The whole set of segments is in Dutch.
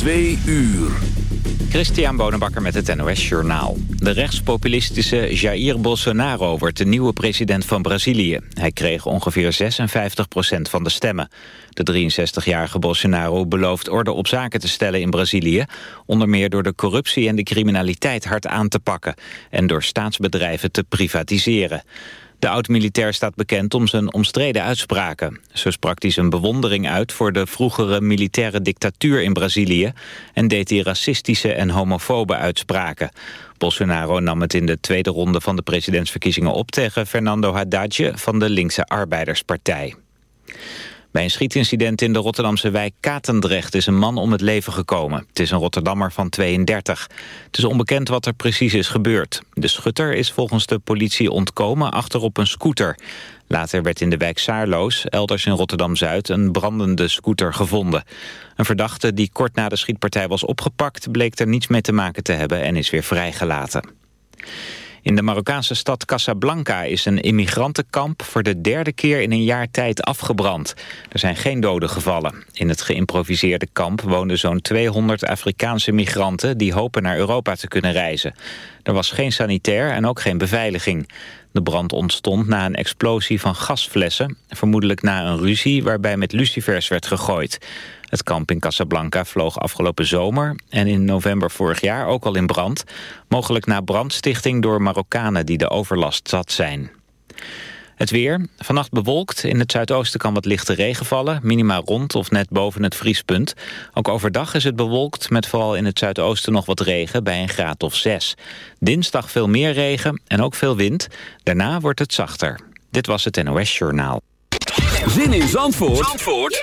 Twee uur. Christian Bonenbakker met het NOS Journaal. De rechtspopulistische Jair Bolsonaro wordt de nieuwe president van Brazilië. Hij kreeg ongeveer 56% van de stemmen. De 63-jarige Bolsonaro belooft orde op zaken te stellen in Brazilië... onder meer door de corruptie en de criminaliteit hard aan te pakken... en door staatsbedrijven te privatiseren. De oud-militair staat bekend om zijn omstreden uitspraken. Zo sprak hij zijn bewondering uit voor de vroegere militaire dictatuur in Brazilië... en deed hij racistische en homofobe uitspraken. Bolsonaro nam het in de tweede ronde van de presidentsverkiezingen op... tegen Fernando Haddad van de linkse Arbeiderspartij. Bij een schietincident in de Rotterdamse wijk Katendrecht is een man om het leven gekomen. Het is een Rotterdammer van 32. Het is onbekend wat er precies is gebeurd. De schutter is volgens de politie ontkomen achterop een scooter. Later werd in de wijk Saarloos, elders in Rotterdam-Zuid, een brandende scooter gevonden. Een verdachte die kort na de schietpartij was opgepakt... bleek er niets mee te maken te hebben en is weer vrijgelaten. In de Marokkaanse stad Casablanca is een immigrantenkamp voor de derde keer in een jaar tijd afgebrand. Er zijn geen doden gevallen. In het geïmproviseerde kamp woonden zo'n 200 Afrikaanse migranten die hopen naar Europa te kunnen reizen. Er was geen sanitair en ook geen beveiliging. De brand ontstond na een explosie van gasflessen, vermoedelijk na een ruzie waarbij met lucifers werd gegooid. Het kamp in Casablanca vloog afgelopen zomer en in november vorig jaar ook al in brand. Mogelijk na brandstichting door Marokkanen die de overlast zat zijn. Het weer. Vannacht bewolkt. In het zuidoosten kan wat lichte regen vallen. Minima rond of net boven het vriespunt. Ook overdag is het bewolkt met vooral in het zuidoosten nog wat regen bij een graad of 6. Dinsdag veel meer regen en ook veel wind. Daarna wordt het zachter. Dit was het NOS Journaal. Zin in Zandvoort, Zandvoort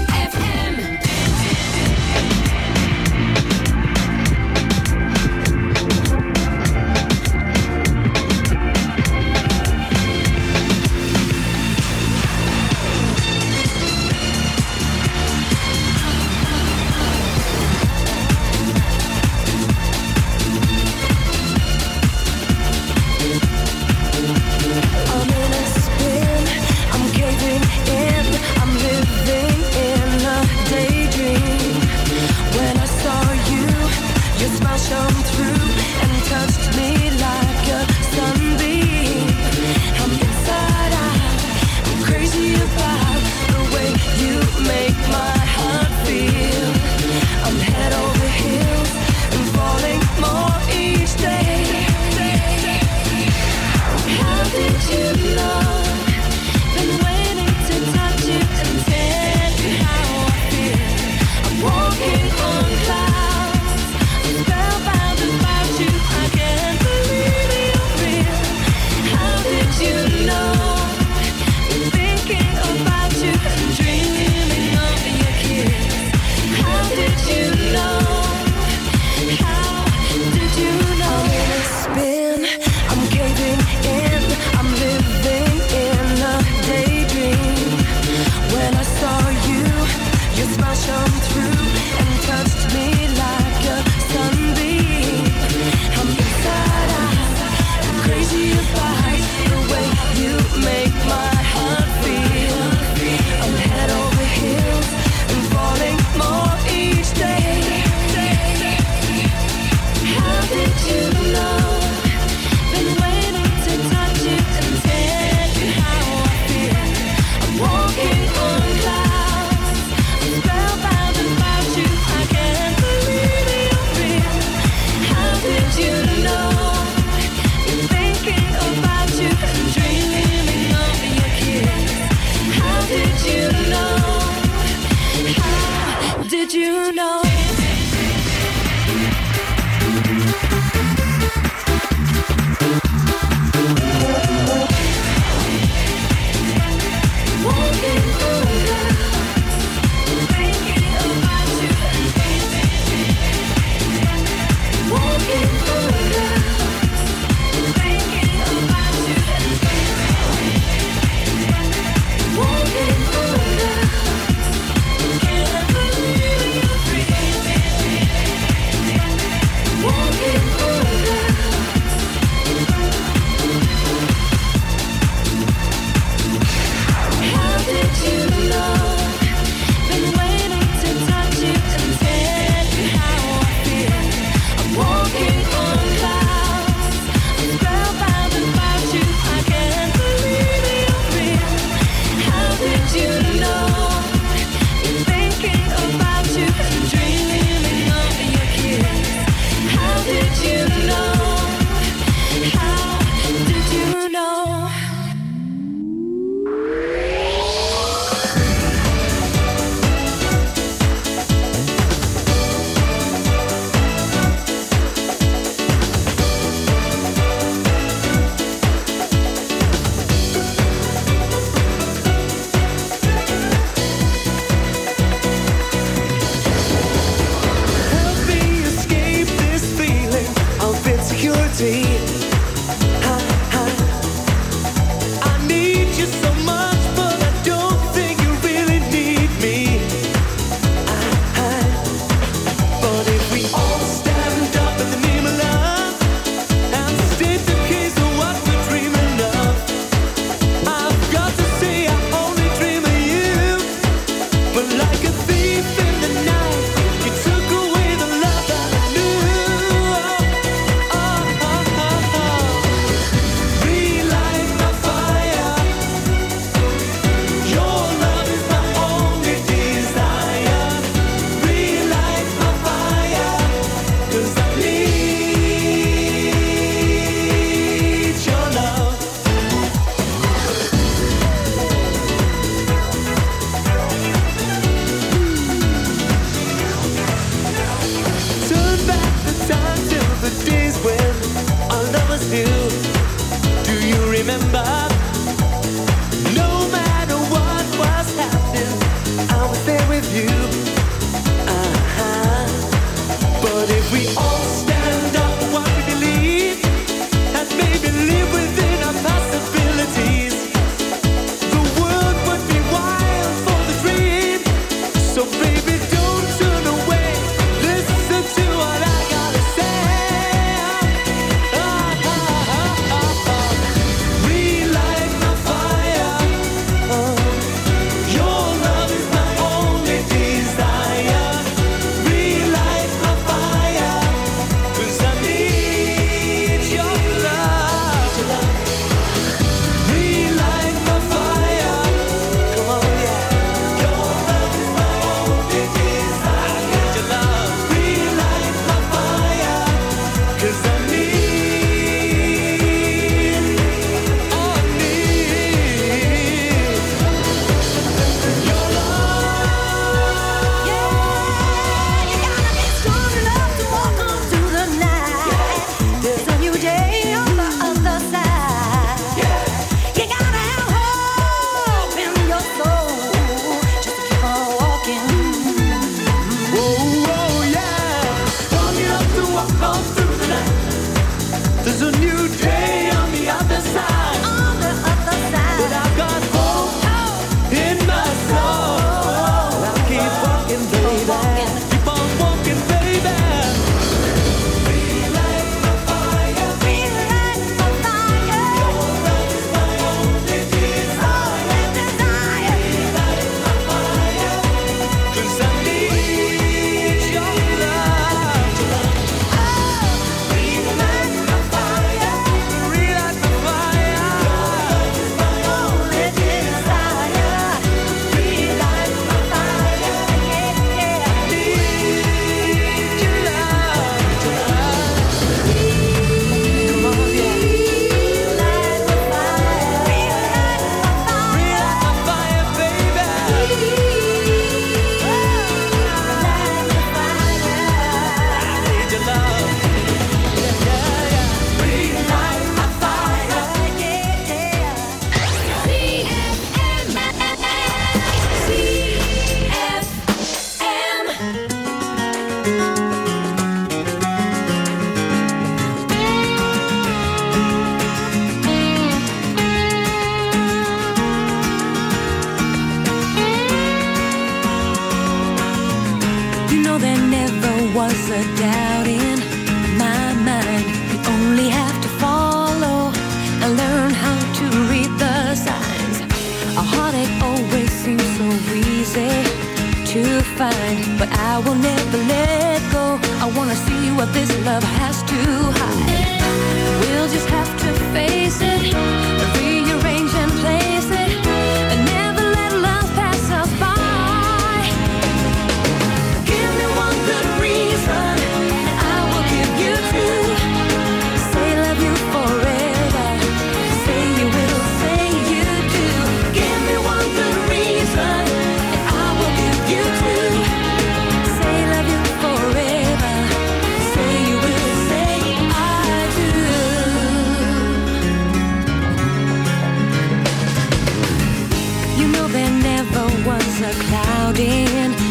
once a cloud in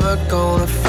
never gonna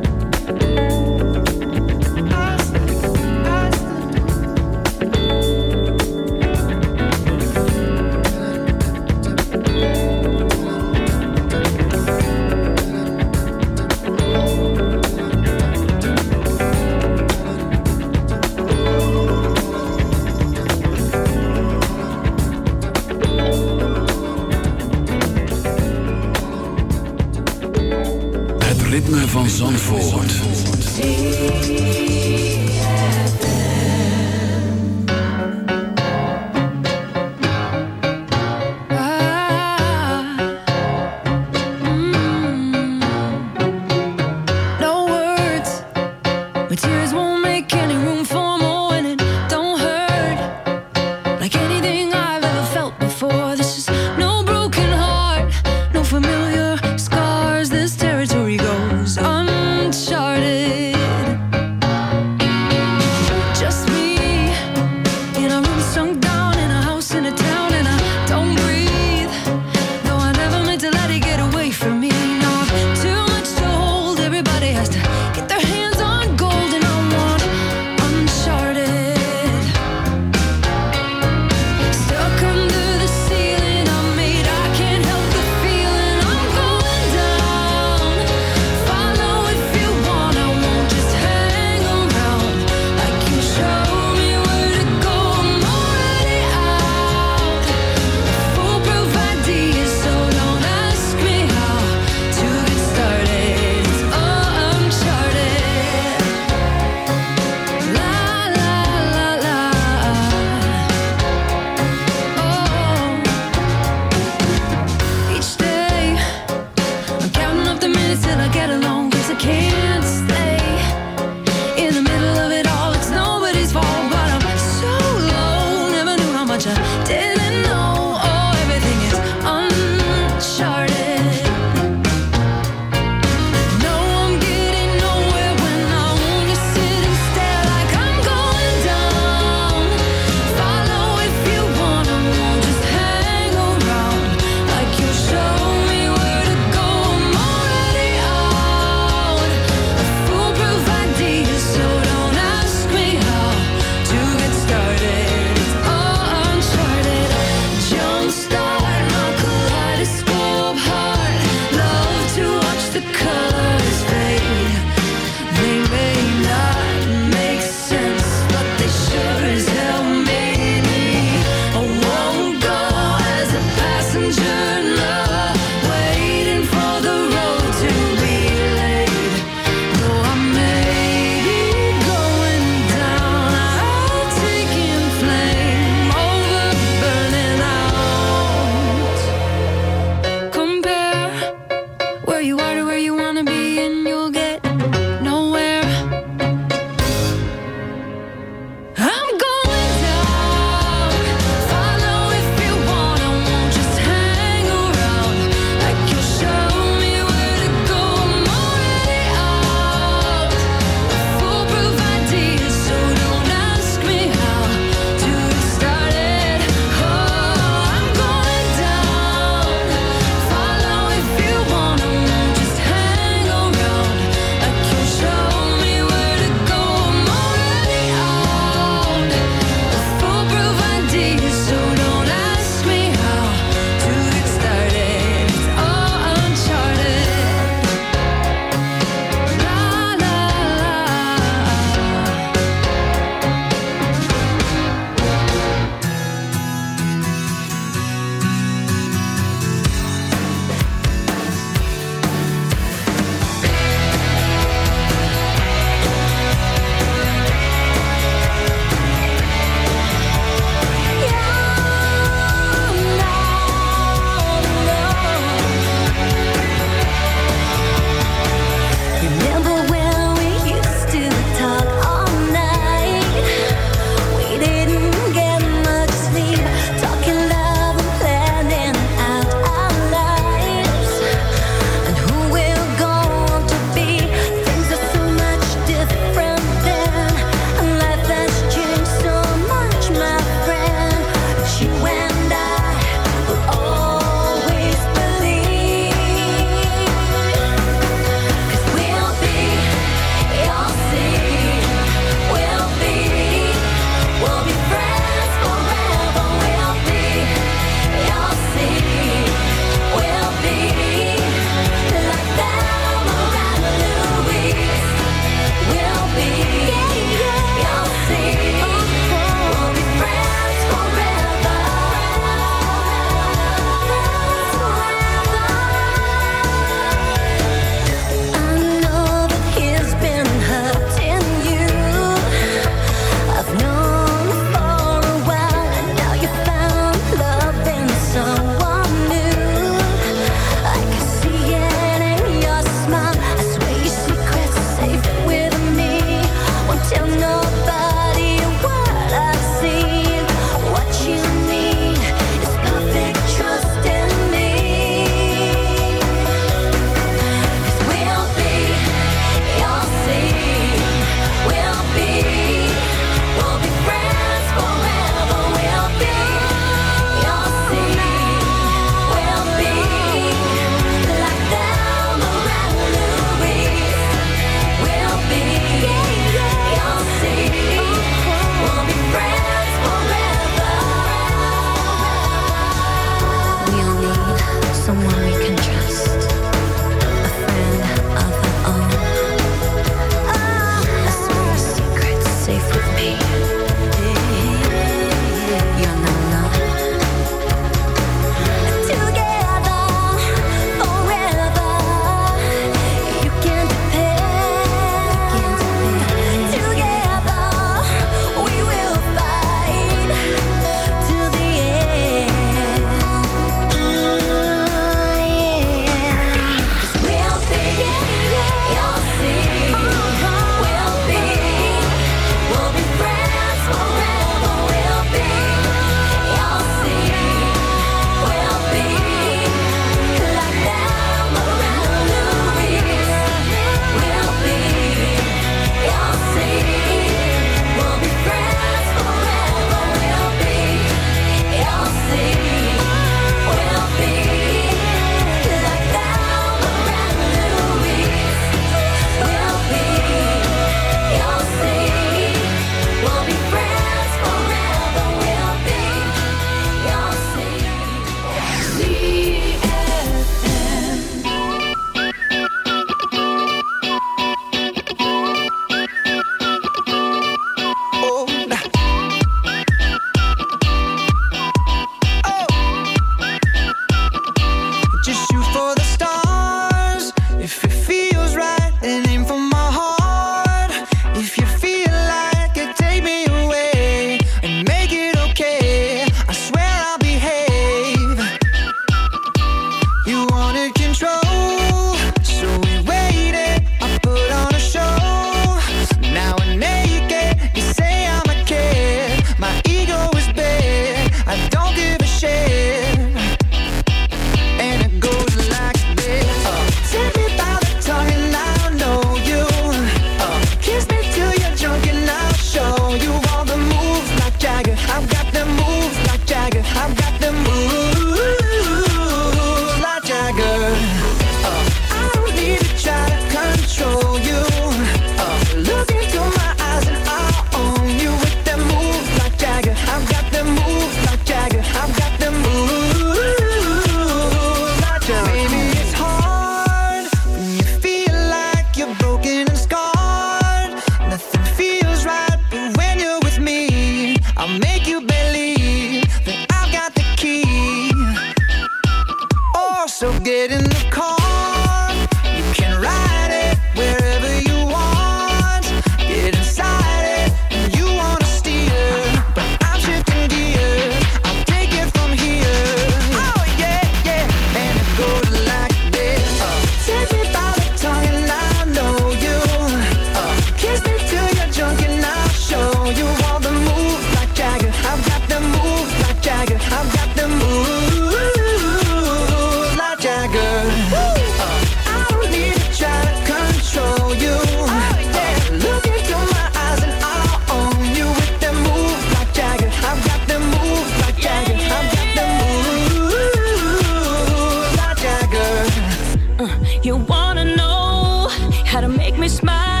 smile?